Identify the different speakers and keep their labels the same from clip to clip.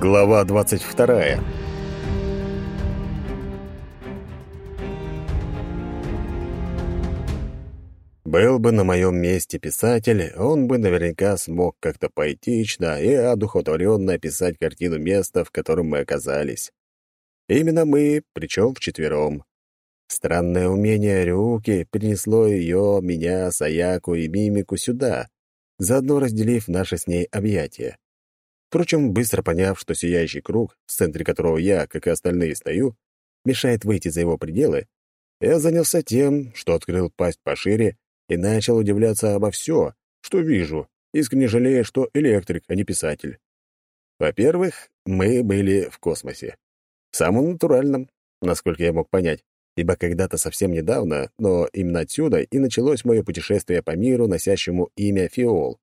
Speaker 1: Глава 22. Был бы на моем месте писатель, он бы наверняка смог как-то поэтично и одухотворенно описать картину места, в котором мы оказались. Именно мы, причем вчетвером. Странное умение Рюки перенесло ее, меня, Саяку и Мимику сюда, заодно разделив наши с ней объятия. Впрочем, быстро поняв, что сияющий круг, в центре которого я, как и остальные, стою, мешает выйти за его пределы, я занялся тем, что открыл пасть пошире и начал удивляться обо все, что вижу, искренне жалея, что электрик, а не писатель. Во-первых, мы были в космосе. Самым натуральным, насколько я мог понять, ибо когда-то совсем недавно, но именно отсюда и началось мое путешествие по миру, носящему имя Фиол.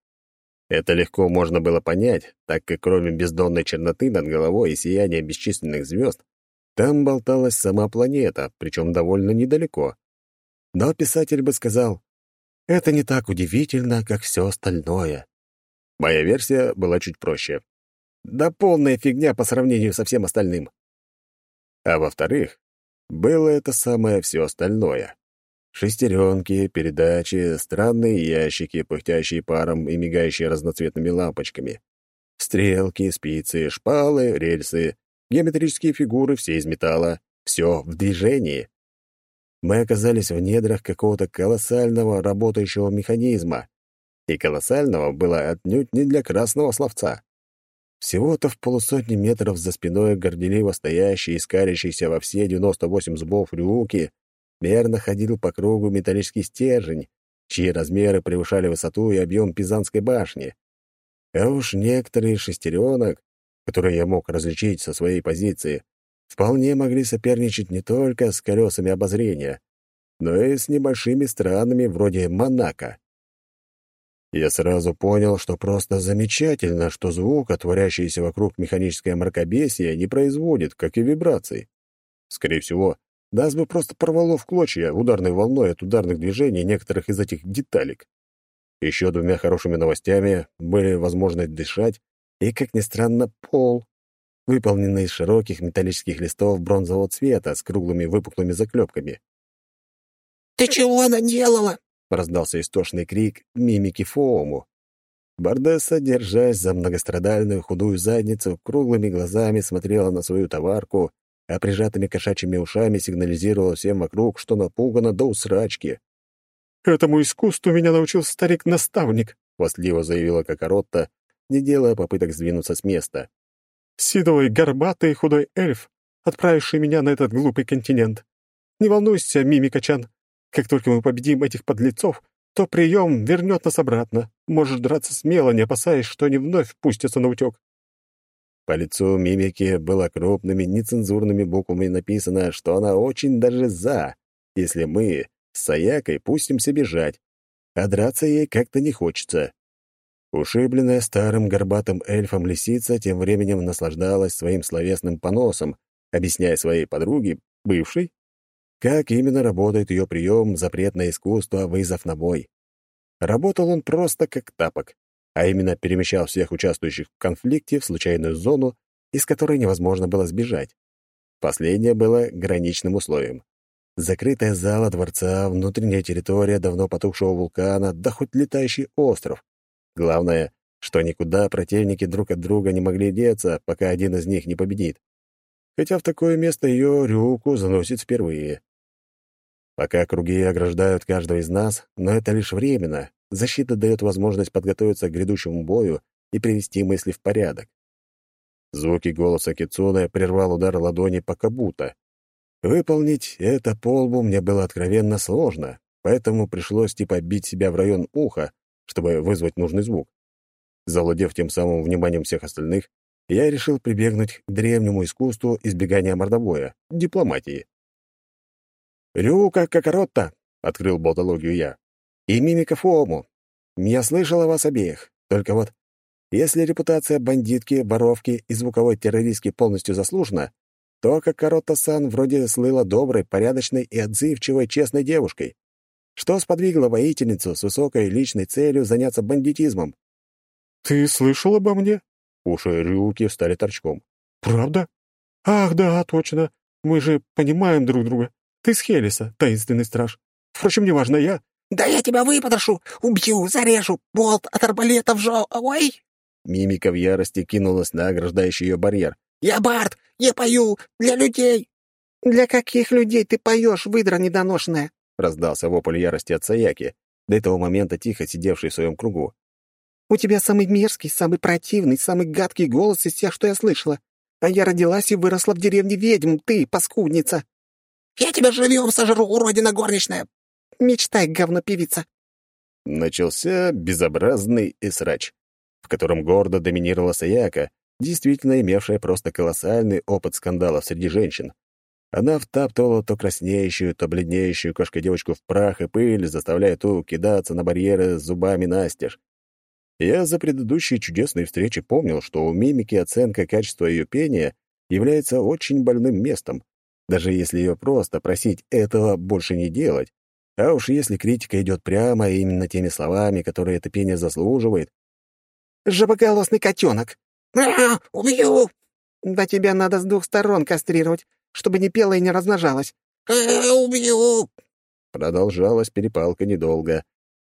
Speaker 1: Это легко можно было понять, так как кроме бездонной черноты над головой и сияния бесчисленных звезд, там болталась сама планета, причем довольно недалеко. Но писатель бы сказал, это не так удивительно, как все остальное. Моя версия была чуть проще. Да полная фигня по сравнению со всем остальным. А во-вторых, было это самое все остальное. Шестеренки, передачи, странные ящики, пыхтящие паром и мигающие разноцветными лампочками. Стрелки, спицы, шпалы, рельсы, геометрические фигуры, все из металла. Все в движении. Мы оказались в недрах какого-то колоссального работающего механизма. И колоссального было отнюдь не для красного словца. Всего-то в полусотни метров за спиной горделиво стоящий и скалящийся во все 98 зубов рюки мерно ходил по кругу металлический стержень, чьи размеры превышали высоту и объем Пизанской башни. А уж некоторые шестеренок, которые я мог различить со своей позиции, вполне могли соперничать не только с колесами обозрения, но и с небольшими странами вроде Монако. Я сразу понял, что просто замечательно, что звук, отворяющийся вокруг механическое мракобесие, не производит, как и вибраций. Скорее всего, нас бы просто порвало в клочья ударной волной от ударных движений некоторых из этих деталек. Еще двумя хорошими новостями были возможность дышать и, как ни странно, пол, выполненный из широких металлических листов бронзового цвета с круглыми выпуклыми заклепками.
Speaker 2: «Ты чего наделала?»
Speaker 1: — раздался истошный крик мимики Фоому. Бардесса, держась за многострадальную худую задницу, круглыми глазами смотрела на свою товарку а прижатыми кошачьими ушами сигнализировала всем вокруг, что напугана до усрачки.
Speaker 3: «Этому искусству меня научил старик-наставник», — хвастливо заявила Кокоротта, не делая попыток сдвинуться с места. «Седой, горбатый худой эльф, отправивший меня на этот глупый континент. Не волнуйся, Мимикачан, как только мы победим этих подлецов, то прием вернет нас обратно. Можешь драться смело, не опасаясь, что они вновь пустятся на утек.
Speaker 1: По лицу мимики было крупными нецензурными буквами написано, что она очень даже «за», если мы с Саякой пустимся бежать, а драться ей как-то не хочется. Ушибленная старым горбатым эльфом лисица тем временем наслаждалась своим словесным поносом, объясняя своей подруге, бывшей, как именно работает ее прием «Запретное искусство. Вызов на бой». Работал он просто как тапок а именно перемещал всех участвующих в конфликте в случайную зону, из которой невозможно было сбежать. Последнее было граничным условием. Закрытая зала дворца, внутренняя территория давно потухшего вулкана, да хоть летающий остров. Главное, что никуда противники друг от друга не могли деться, пока один из них не победит. Хотя в такое место ее Рюку заносит впервые. Пока круги ограждают каждого из нас, но это лишь временно, Защита дает возможность подготовиться к грядущему бою и привести мысли в порядок. Звуки голоса Кицуна прервал удар ладони по кабута. Выполнить это по лбу мне было откровенно сложно, поэтому пришлось типа бить себя в район уха, чтобы вызвать нужный звук. Завладев тем самым вниманием всех остальных, я решил прибегнуть к древнему искусству избегания мордобоя — дипломатии. «Рюка Кокоротта!» — открыл болтологию я и мимика Фому. Я слышал о вас обеих. Только вот, если репутация бандитки, воровки и звуковой террористки полностью заслужена, то как Каротта-сан вроде слыла доброй, порядочной и отзывчивой, честной девушкой. Что сподвигло воительницу с высокой личной целью заняться бандитизмом?
Speaker 3: «Ты слышал обо мне?»
Speaker 1: Уши Рюки встали торчком.
Speaker 3: «Правда? Ах, да, точно. Мы же понимаем друг друга. Ты с Хелиса, таинственный страж. Впрочем, неважно, я...»
Speaker 2: «Да я тебя выпотрошу, убью, зарежу, болт от арбалета вжал, ой!»
Speaker 1: Мимика в ярости кинулась на ограждающий ее барьер.
Speaker 2: «Я Барт, я пою для людей!» «Для каких людей ты поешь, выдра недоношенная?»
Speaker 1: — раздался вопль ярости от Саяки, до этого момента тихо сидевший в своем кругу.
Speaker 2: «У тебя самый мерзкий, самый противный, самый гадкий голос из тех, что я слышала. А я родилась и выросла в деревне ведьм, ты, паскудница!» «Я тебя живьем сожру, уродина горничная! Мечтай, говно-певица!»
Speaker 1: Начался безобразный эсрач, в котором гордо доминировала Саяка, действительно имевшая просто колоссальный опыт скандалов среди женщин. Она втаптывала то краснеющую, то бледнеющую кошка-девочку в прах и пыль, заставляя ту кидаться на барьеры с зубами настежь. Я за предыдущие чудесные встречи помнил, что у мимики оценка качества ее пения является очень больным местом, даже если ее просто просить этого больше не делать. А уж если критика идет прямо именно теми словами, которые это пение заслуживает.
Speaker 2: «Жабоголосный котенок!» «А, убью!» «Да тебя надо с двух сторон кастрировать, чтобы не пела и не размножалась». «А, убью!»
Speaker 1: Продолжалась перепалка недолго,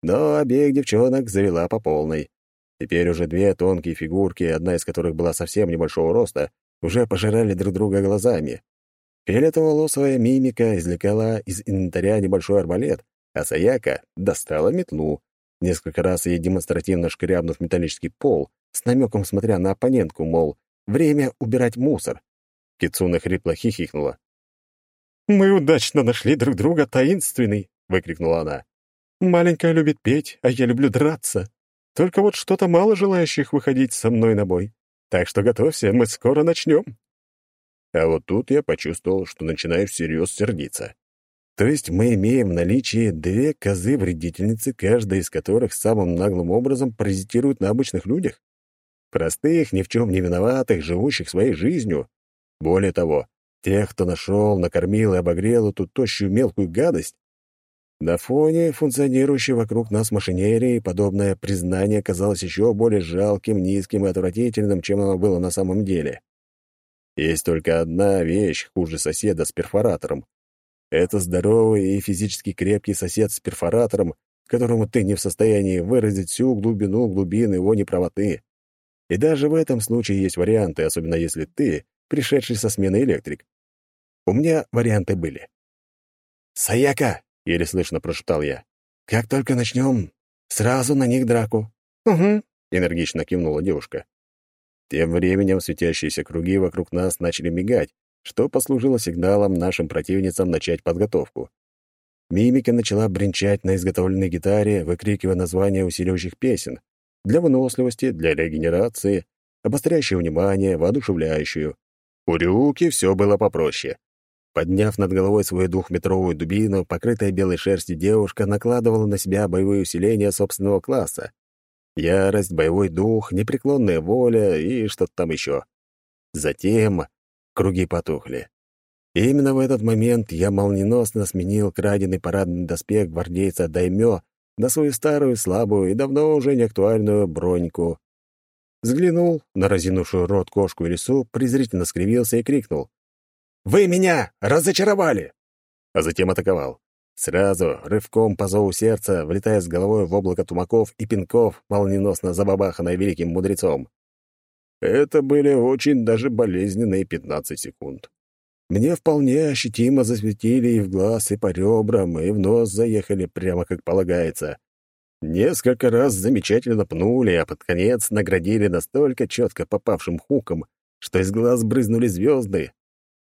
Speaker 1: но обеих девчонок завела по полной. Теперь уже две тонкие фигурки, одна из которых была совсем небольшого роста, уже пожирали друг друга глазами. Фиолетово-волосая мимика извлекала из инвентаря небольшой арбалет, а Саяка достала метлу, несколько раз ей демонстративно шкрябнув металлический пол, с намеком смотря на оппонентку, мол, время убирать мусор. Кицуна хрипло хихикнула.
Speaker 3: «Мы удачно нашли друг друга, таинственный!» — выкрикнула она. «Маленькая любит петь, а я люблю драться. Только вот что-то мало желающих выходить со мной на бой. Так что готовься, мы скоро начнем».
Speaker 1: А вот тут я почувствовал, что начинаю всерьез сердиться. То есть мы имеем в наличии две козы-вредительницы, каждая из которых самым наглым образом паразитирует на обычных людях? Простых, ни в чем не виноватых, живущих своей жизнью. Более того, тех, кто нашел, накормил и обогрел эту тощую мелкую гадость. На фоне функционирующей вокруг нас машинерии подобное признание казалось еще более жалким, низким и отвратительным, чем оно было на самом деле. Есть только одна вещь хуже соседа с перфоратором. Это здоровый и физически крепкий сосед с перфоратором, которому ты не в состоянии выразить всю глубину глубин его неправоты. И даже в этом случае есть варианты, особенно если ты пришедший со смены электрик. У меня варианты были. «Саяка!» — еле слышно прошептал я. «Как только начнем, сразу на них драку».
Speaker 2: «Угу», —
Speaker 1: энергично кивнула девушка. Тем временем светящиеся круги вокруг нас начали мигать, что послужило сигналом нашим противницам начать подготовку. Мимика начала бренчать на изготовленной гитаре, выкрикивая названия усиливающих песен. Для выносливости, для регенерации, обостряющую внимание, воодушевляющую. У Рюки все было попроще. Подняв над головой свою двухметровую дубину, покрытая белой шерстью девушка накладывала на себя боевые усиления собственного класса. Ярость, боевой дух, непреклонная воля и что-то там еще. Затем круги потухли. И именно в этот момент я молниеносно сменил краденый парадный доспех гвардейца Даймё на свою старую, слабую и давно уже неактуальную броньку. Взглянул на разинувшую рот кошку и лису, презрительно скривился и крикнул. «Вы меня разочаровали!» А затем атаковал. Сразу, рывком по зову сердца, влетая с головой в облако тумаков и пинков, молниеносно забабаханное великим мудрецом. Это были очень даже болезненные пятнадцать секунд. Мне вполне ощутимо засветили и в глаз, и по ребрам, и в нос заехали прямо как полагается. Несколько раз замечательно пнули, а под конец наградили настолько четко попавшим хуком, что из глаз брызнули звезды.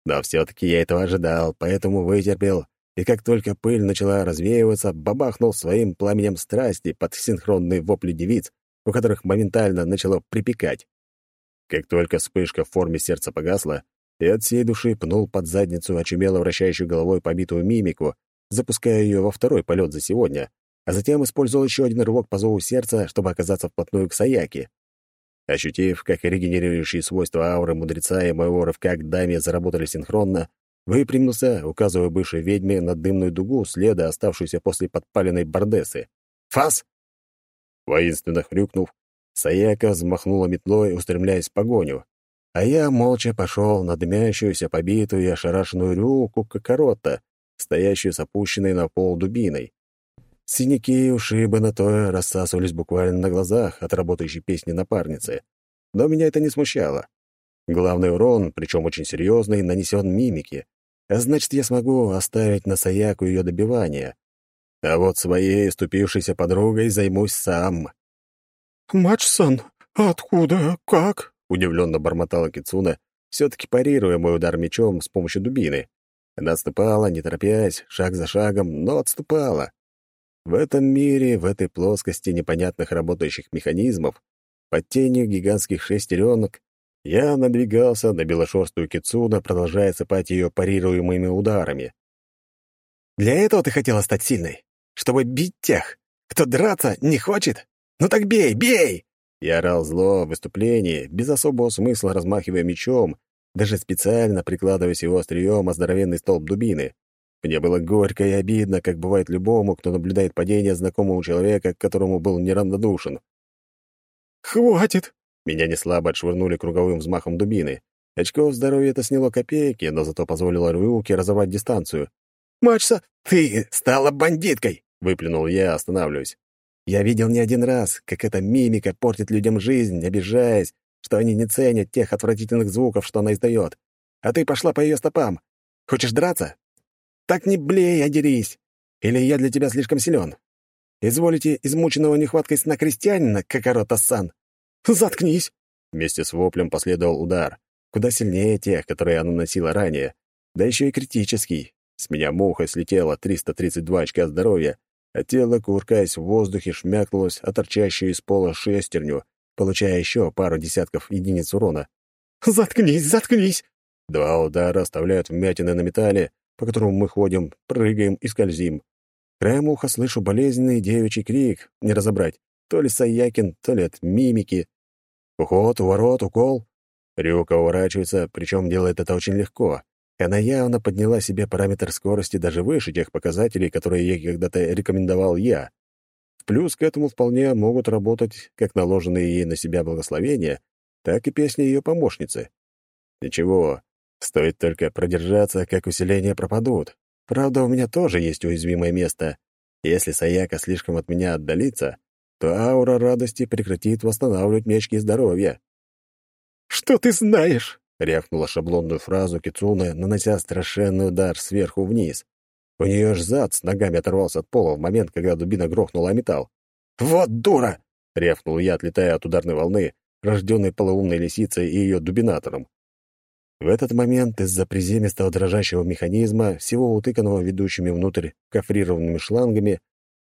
Speaker 1: Но все-таки я этого ожидал, поэтому вытерпел и как только пыль начала развеиваться, бабахнул своим пламенем страсти под синхронные вопли девиц, у которых моментально начало припекать. Как только вспышка в форме сердца погасла, и от всей души пнул под задницу очумело вращающую головой побитую мимику, запуская ее во второй полет за сегодня, а затем использовал еще один рывок по зову сердца, чтобы оказаться вплотную к Саяке. Ощутив, как регенерирующие свойства ауры мудреца и моего рывка к даме заработали синхронно, Выпрямился, указывая бывшей ведьме на дымную дугу следа, оставшуюся после подпаленной бордесы. «Фас!» Воинственно хрюкнув, Саяка взмахнула метлой, устремляясь в погоню, а я молча пошел на дымящуюся, побитую и ошарашенную рюку Кокорота, стоящую с опущенной на пол дубиной. Синяки и ушибы на то рассасывались буквально на глазах от работающей песни напарницы. Но меня это не смущало. Главный урон, причем очень серьезный, нанесен мимике. А значит, я смогу оставить на Саяку ее добивание. А вот своей ступившейся подругой займусь сам.
Speaker 3: «Матч-сан, откуда? Как?»
Speaker 1: — удивленно бормотала Кицуна, все-таки парируя мой удар мечом с помощью дубины. Она отступала, не торопясь, шаг за шагом, но отступала. В этом мире, в этой плоскости непонятных работающих механизмов, под тенью гигантских шестеренок, я надвигался на белошерстую кицуна, продолжая сыпать ее парируемыми ударами.
Speaker 2: «Для этого ты хотела стать сильной? Чтобы бить тех, кто драться не хочет? Ну так бей, бей!»
Speaker 1: Я орал зло в выступлении, без особого смысла размахивая мечом, даже специально прикладываясь его острием о здоровенный столб дубины. Мне было горько и обидно, как бывает любому, кто наблюдает падение знакомого человека, к которому был неравнодушен.
Speaker 3: «Хватит!»
Speaker 1: Меня неслабо отшвырнули круговым взмахом дубины. Очков здоровья это сняло копейки, но зато позволило Рюке разорвать дистанцию.
Speaker 2: «Мачса, ты стала бандиткой!» — выплюнул я, останавливаясь.
Speaker 1: Я видел не один раз, как эта мимика портит людям жизнь, обижаясь, что они не ценят тех отвратительных звуков, что она издает. А ты пошла по ее стопам. Хочешь драться? Так не блей, а дерись. Или я для тебя слишком силен? Изволите измученного нехваткой сна крестьянина, Какарота-сан?
Speaker 3: Заткнись!»
Speaker 1: Вместе с воплем последовал удар, куда сильнее тех, которые она наносила ранее, да еще и критический. С меня муха слетело 332 очка здоровья, а тело, кувыркаясь в воздухе, шмякнулось о торчащую из пола шестерню, получая еще пару десятков единиц урона.
Speaker 3: «Заткнись, заткнись!»
Speaker 1: Два удара оставляют вмятины на металле, по которому мы ходим, прыгаем и скользим. Краем уха слышу болезненный девичий крик, не разобрать, то ли Саякин, то ли от мимики. Уход, уворот, укол. Рюка уворачивается, причем делает это очень легко. Она явно подняла себе параметр скорости даже выше тех показателей, которые ей когда-то рекомендовал я. В плюс к этому вполне могут работать как наложенные ей на себя благословения, так и песни ее помощницы. Ничего, Стоит только продержаться, как усиления пропадут. Правда, у меня тоже есть уязвимое место. Если Саяка слишком от меня отдалится, то аура радости прекратит восстанавливать мечки здоровья.
Speaker 3: «Что ты знаешь?»
Speaker 1: — рявкнула шаблонную фразу Кицуна, нанося страшенный удар сверху вниз. У нее аж зад с ногами оторвался от пола в момент, когда дубина грохнула о металл. «Вот дура!» — рявкнул я, отлетая от ударной волны, рожденной полоумной лисицей и ее дубинатором. В этот момент из-за приземистого дрожащего механизма, всего утыканного ведущими внутрь кофрированными шлангами,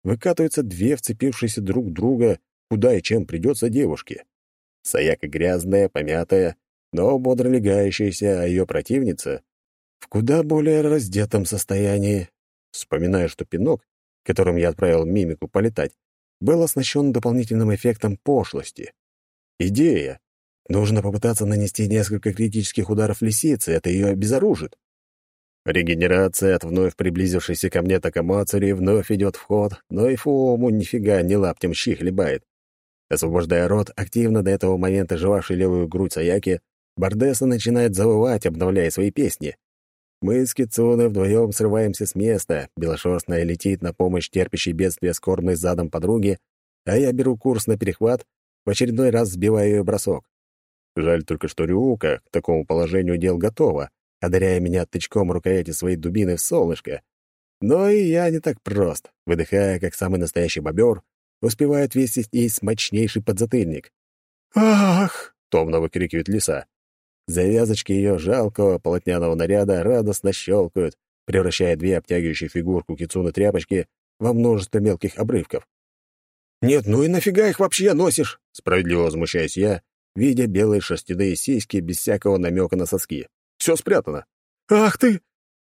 Speaker 1: выкатываются две вцепившиеся друг друга, куда и чем придется девушке. Саяка грязная, помятая, но бодро легающаяся, а ее противница в куда более раздетом состоянии. Вспоминая, что пинок, которым я отправил мимику полетать, был оснащен дополнительным эффектом пошлости. Идея, Нужно попытаться нанести несколько критических ударов лисицы, это ее обезоружит. Регенерация от вновь приблизившейся ко мне Такамацури вновь идет в ход, но и Фуому нифига не лаптем щи хлебает. Освобождая рот, активно до этого момента жевавший левую грудь Саяки, Бардеса начинает завывать, обновляя свои песни. Мы с Кицуной вдвоем срываемся с места, белошерстная летит на помощь терпящей бедствия скорбной задом подруги, а я беру курс на перехват, в очередной раз сбивая ее бросок. Жаль только, что Рюка к такому положению дел готова, одаряя меня тычком рукояти своей дубины в солнышко. Но и я не так прост, выдыхая, как самый настоящий бобер, успеваю отвесить ей мощнейший подзатыльник.
Speaker 3: «Ах!»
Speaker 1: — томно выкрикивает лиса. Завязочки ее жалкого полотняного наряда радостно щелкают, превращая две обтягивающие фигурку кицуны тряпочки во множество мелких обрывков.
Speaker 3: «Нет, ну и нафига их вообще носишь?»
Speaker 1: — справедливо возмущаюсь я, видя белые шерстяные сиськи без всякого намека на соски. Все спрятано.
Speaker 3: «Ах ты!»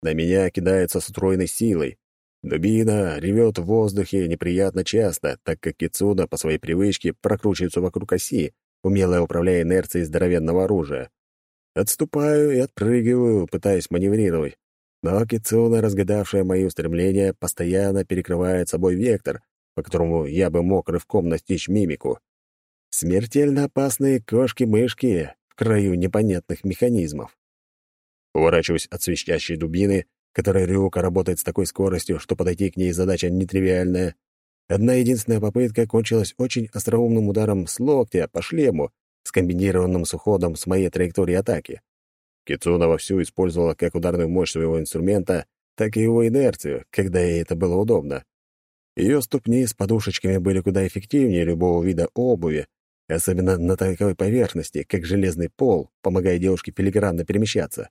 Speaker 1: На меня кидается с утроенной силой. Дубина ревет в воздухе неприятно часто, так как Кицуда по своей привычке прокручивается вокруг оси, умело управляя инерцией здоровенного оружия. Отступаю и отпрыгиваю, пытаясь маневрировать. Но Кицуна, разгадавшая мои устремления, постоянно перекрывает собой вектор, по которому я бы мог рывком настичь мимику. Смертельно опасные кошки-мышки в краю непонятных механизмов. Уворачиваюсь от свищащей дубины, которая Рюка работает с такой скоростью, что подойти к ней задача нетривиальная. Одна единственная попытка кончилась очень остроумным ударом с локтя по шлему, скомбинированным с уходом с моей траектории атаки. Кицуна вовсю использовала как ударную мощь своего инструмента, так и его инерцию, когда ей это было удобно. Ее ступни с подушечками были куда эффективнее любого вида обуви, особенно на такой поверхности, как железный пол, помогая девушке филигранно перемещаться.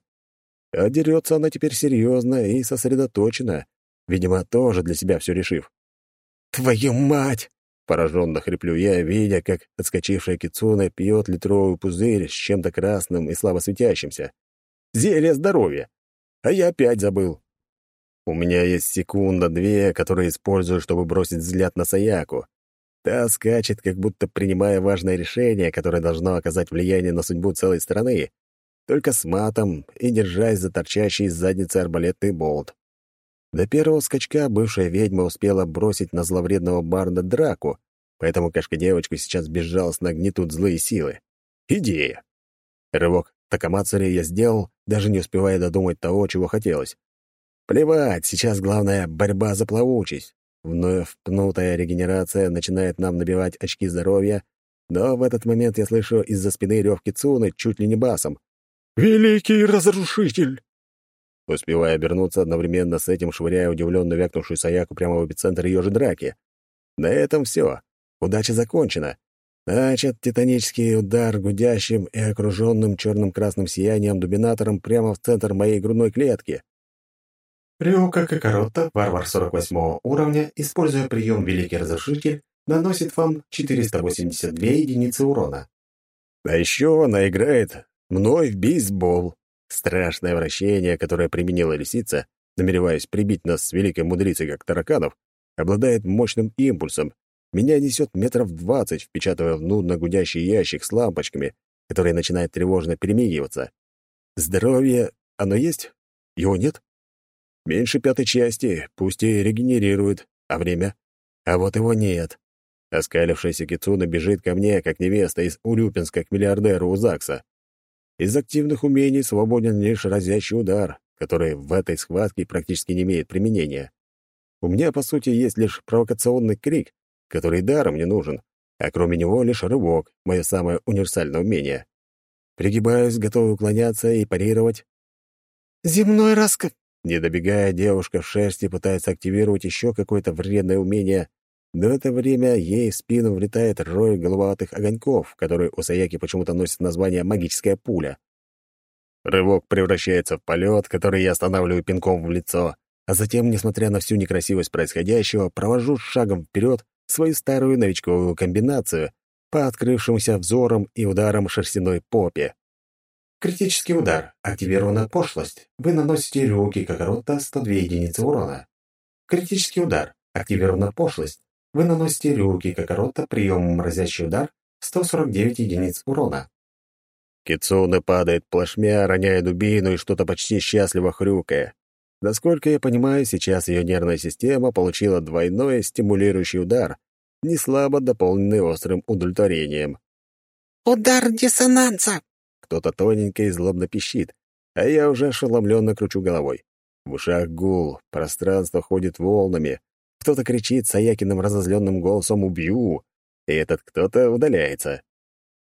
Speaker 1: А дерется она теперь серьезно и сосредоточена, видимо, тоже для себя все решив.
Speaker 2: «Твою мать!»
Speaker 1: — пораженно хриплю я, видя, как отскочившая кицуна пьет литровый пузырь с чем-то красным и слабо светящимся. Зелье здоровья! А я опять забыл. У меня есть секунда-две, которые использую, чтобы бросить взгляд на Саяку. Та скачет, как будто принимая важное решение, которое должно оказать влияние на судьбу целой страны, только с матом и держась за торчащий из задницы арбалетный болт. До первого скачка бывшая ведьма успела бросить на зловредного барда драку, поэтому кошка-девочку сейчас безжалостно гнетут злые силы. Идея. Рывок Такамацари я сделал, даже не успевая додумать того, чего хотелось. Плевать, сейчас главное — борьба за плавучесть. Вновь пнутая регенерация начинает нам набивать очки здоровья, но в этот момент я слышу из-за спины рев Кицуны чуть ли не басом.
Speaker 3: «Великий разрушитель!»
Speaker 1: Успевая обернуться, одновременно с этим швыряя удивленно вякнувшую Саяку прямо в эпицентр ее же драки. На этом все. Удача закончена. Значит, титанический удар гудящим и окруженным черным-красным сиянием дубинатором прямо в центр моей грудной клетки.
Speaker 4: Рюка Кокорота, варвар 48 уровня, используя прием Великий Разрушитель, наносит вам 482 единицы урона.
Speaker 1: А еще она играет мной в бейсбол. Страшное вращение, которое применила лисица, намереваясь прибить нас с великой мудрицей, как тараканов, обладает мощным импульсом. Меня несет метров двадцать, впечатывая в нудно гудящий ящик с лампочками, который начинает тревожно перемигиваться. Здоровье, оно есть? Его нет? Меньше пятой части, пусть и регенерирует. А время? А вот его нет. Оскалившаяся Кицуна бежит ко мне, как невеста из Урюпинска к миллиардеру у ЗАГСа. Из активных умений свободен лишь разящий удар, который в этой схватке практически не имеет применения. У меня, по сути, есть лишь провокационный крик, который даром не нужен, а кроме него лишь рывок, мое самое универсальное умение. Пригибаюсь, готовый уклоняться и парировать.
Speaker 2: «Земной раска...»
Speaker 1: Не добегая, девушка в шерсти пытается активировать еще какое-то вредное умение, но в это время ей в спину влетает рой головатых огоньков, которые у Саяки почему-то носят название «магическая пуля». Рывок превращается в полет, который я останавливаю пинком в лицо, а затем, несмотря на всю некрасивость происходящего, провожу шагом вперед свою старую новичковую комбинацию по открывшимся взорам и ударам шерстяной попе.
Speaker 4: Критический удар. Активирована пошлость. Вы наносите руки Кокорота 102 единицы урона. Критический удар. Активирована пошлость. Вы наносите руки Кокорота приемом разящий удар 149 единиц урона.
Speaker 1: Кицуна падает плашмя, роняя дубину и что-то почти счастливо хрюкая. Насколько я понимаю, сейчас ее нервная система получила двойной стимулирующий удар, не слабо дополненный острым удовлетворением.
Speaker 2: «Удар диссонанса!»
Speaker 1: Кто-то тоненько и злобно пищит, а я уже ошеломленно кручу головой. В ушах гул, пространство ходит волнами. Кто-то кричит Саякиным разозленным голосом «Убью!» И этот кто-то удаляется.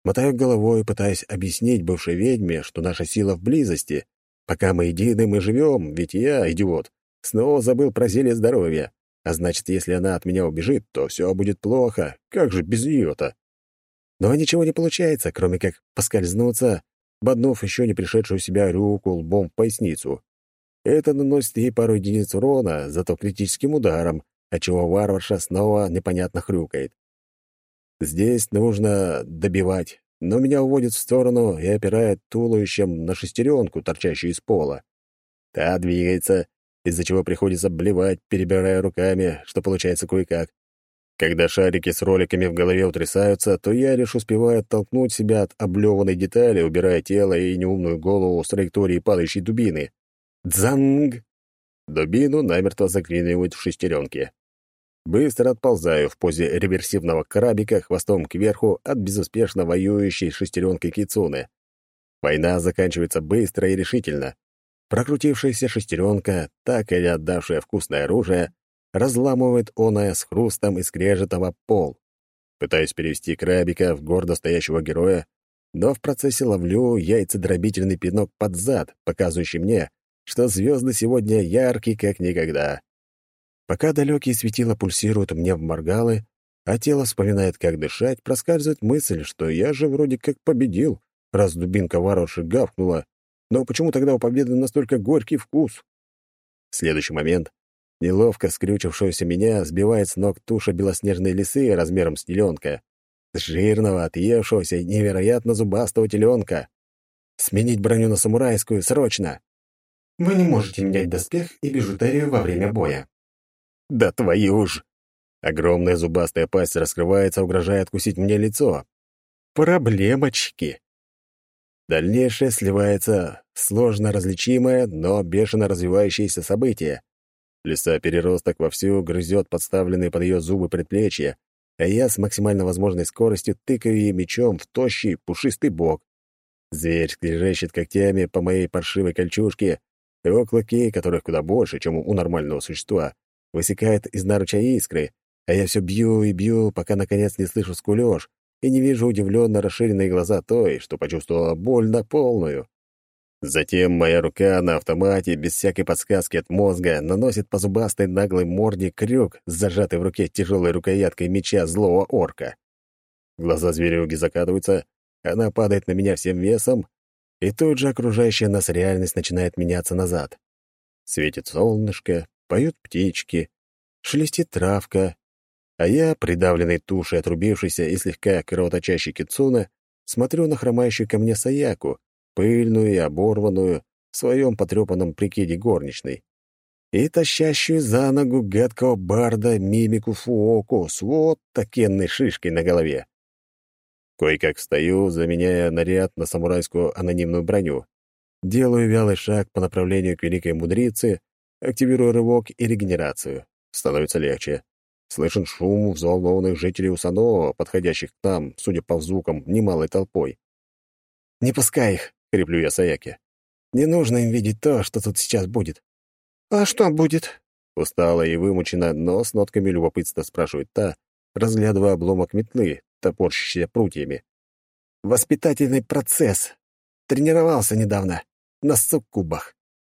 Speaker 1: Мотаю головой, пытаясь объяснить бывшей ведьме, что наша сила в близости. Пока мы едины, мы живем, ведь я, идиот, снова забыл про зелье здоровья. А значит, если она от меня убежит, то все будет плохо. Как же без нее-то? Но ничего не получается, кроме как поскользнуться боднув еще не пришедшую в себя рюку лбом в поясницу. Это наносит ей пару единиц урона, зато критическим ударом, отчего варварша снова непонятно хрюкает. Здесь нужно добивать, но меня уводит в сторону и опирает туловищем на шестеренку, торчащую из пола. Та двигается, из-за чего приходится блевать, перебирая руками, что получается кое-как. Когда шарики с роликами в голове утрясаются, то я лишь успеваю оттолкнуть себя от облеванной детали, убирая тело и неумную голову с траектории падающей дубины. Дзанг! Дубину намертво заклинивают в шестеренке. Быстро отползаю в позе реверсивного крабика хвостом кверху от безуспешно воюющей шестеренкой кицуны. Война заканчивается быстро и решительно. Прокрутившаяся шестеренка, так или отдавшая вкусное оружие, разламывает оное с хрустом и скрежетом пол. Пытаюсь перевести крабика в гордо стоящего героя, но в процессе ловлю яйцедробительный пинок под зад, показывающий мне, что звезды сегодня яркие как никогда. Пока далекие светила пульсируют мне в моргалы, а тело вспоминает, как дышать, проскальзывает мысль, что я же вроде как победил, раз дубинка варварши гавкнула, но почему тогда у победы настолько горький вкус? Следующий момент неловко скрючившуюся меня сбивает с ног туша белоснежной лисы размером с теленка. Жирного, отъевшегося и невероятно зубастого теленка. Сменить броню на самурайскую срочно.
Speaker 4: Вы не можете менять доспех и бижутерию во время боя.
Speaker 1: Да твою ж! Огромная зубастая пасть раскрывается, угрожая откусить мне лицо. Проблемочки. Дальнейшее сливается сложно различимое, но бешено развивающееся событие. Лиса-переросток вовсю грызет подставленные под ее зубы предплечья, а я с максимально возможной скоростью тыкаю ей мечом в тощий, пушистый бок. Зверь скрежещет когтями по моей паршивой кольчужке, его клыки, которых куда больше, чем у нормального существа, высекает из наруча искры, а я все бью и бью, пока наконец не слышу скулёж и не вижу удивленно расширенные глаза той, что почувствовала боль на полную. Затем моя рука на автомате, без всякой подсказки от мозга, наносит по зубастой наглой морде крюк с зажатой в руке тяжелой рукояткой меча злого орка. Глаза зверюги закатываются, она падает на меня всем весом, и тут же окружающая нас реальность начинает меняться назад. Светит солнышко, поют птички, шелестит травка, а я, придавленный тушей отрубившейся и слегка кровоточащей кицуна, смотрю на хромающую ко мне Саяку, пыльную и оборванную, в своем потрепанном прикиде горничной, и тащащую за ногу гадкого барда мимику Фуоку с вот такенной шишкой на голове. Кое-как встаю, заменяя наряд на самурайскую анонимную броню. Делаю вялый шаг по направлению к великой мудрице, активирую рывок и регенерацию. Становится легче. Слышен шум взволнованных жителей Усанова, подходящих к нам, судя по звукам, немалой толпой. «Не пускай их!» креплю я Саяки. «Не нужно им видеть то, что тут сейчас будет».
Speaker 2: «А что будет?»
Speaker 1: Устала и вымучена, но с нотками любопытства спрашивает та, разглядывая обломок метлы, топорщащийся прутьями.
Speaker 2: «Воспитательный процесс. Тренировался недавно. На суккубах».